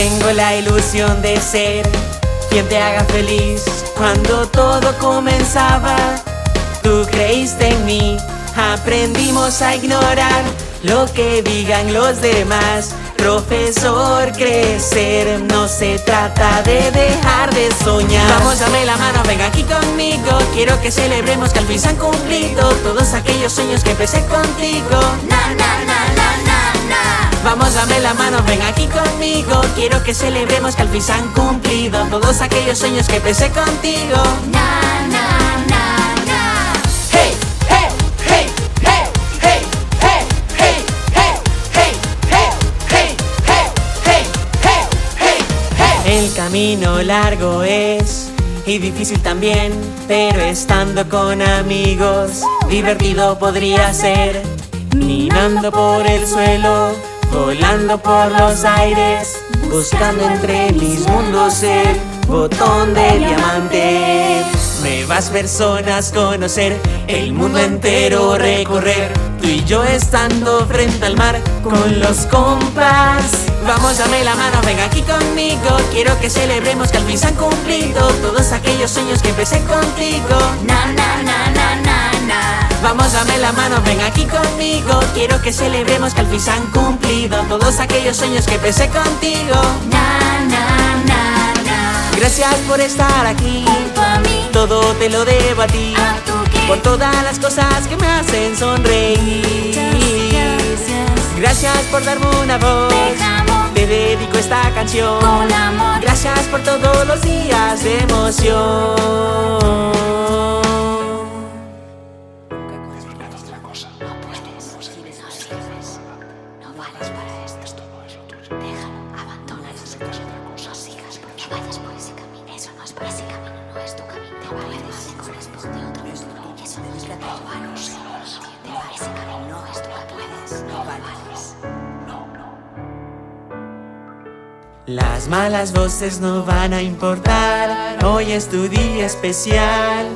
Tengo la ilusión de ser quien te haga feliz cuando todo comenzaba. Tú creíste en mí, aprendimos a ignorar lo que digan los demás. Profesor, crecer no se trata de dejar de soñar. Vamos, dame la mano, venga aquí conmigo. Quiero que celebremos que al fin se han cumplido todos aquellos sueños que empecé contigo. Na, na, na, na, na, na. Vamos, dame la mano, ven aquí conmigo. Quiero que celebremos que al fin se han cumplido todos aquellos sueños que empecé contigo. Na, na, na, na. Hey, hey, hey, hey, hey, hey, hey, hey, hey, hey, hey, hey, hey, hey, hey, hey. El camino largo es y difícil también, pero estando con amigos, divertido podría ser. Minando por el suelo, volando por los aires, buscando entre mis mundos el botón de diamante. Nuevas personas conocer, el mundo entero recorrer. Tú y yo estando frente al mar con los compas. Vamos, dame la mano, venga aquí conmigo. Quiero que celebremos que al fin se han cumplido todos aquellos sueños que empecé contigo. Na, na, ven aquí conmigo. Quiero que celebremos que al fin se han cumplido todos aquellos sueños que empecé contigo. Na, na, na, na. Gracias por estar aquí. Junto a mí, Todo te lo debo a ti. a tu que. Por todas las cosas que me hacen sonreír. Gracias. Gracias por darme una voz. Te dedico esta canción. con amor. Gracias por todos los días de vayas por ese camino. Eso no es por ese camino, no es tu camino. Te vales, te corresponde otro futuro. Eso no es lo que tú vales. Te va ese camino, no es tu camino. No vales. Las malas voces no van a importar, hoy es tu día especial.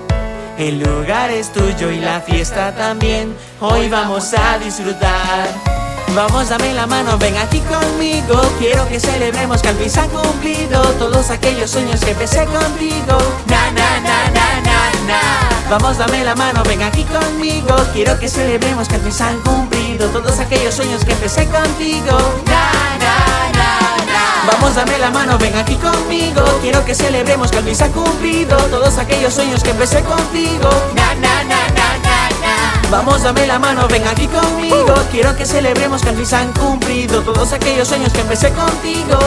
El lugar es tuyo y la fiesta también, hoy vamos a disfrutar. Vamos, dame la mano, ven aquí conmigo. Quiero que celebremos que al fin cumplido todos aquellos sueños que empecé contigo. Na, na, na, na, na, na. Vamos, dame la mano, ven aquí conmigo. Quiero que celebremos que al fin cumplido todos aquellos sueños que empecé contigo. Na, na, na, na. Vamos, dame la mano, ven aquí conmigo. Quiero que celebremos que al fin se han cumplido todos aquellos sueños que empecé contigo. Na, na, na, na, na. Vamos, dame la mano, ven aquí conmigo. Quiero que celebremos que al se han cumplido todos aquellos sueños que empecé contigo.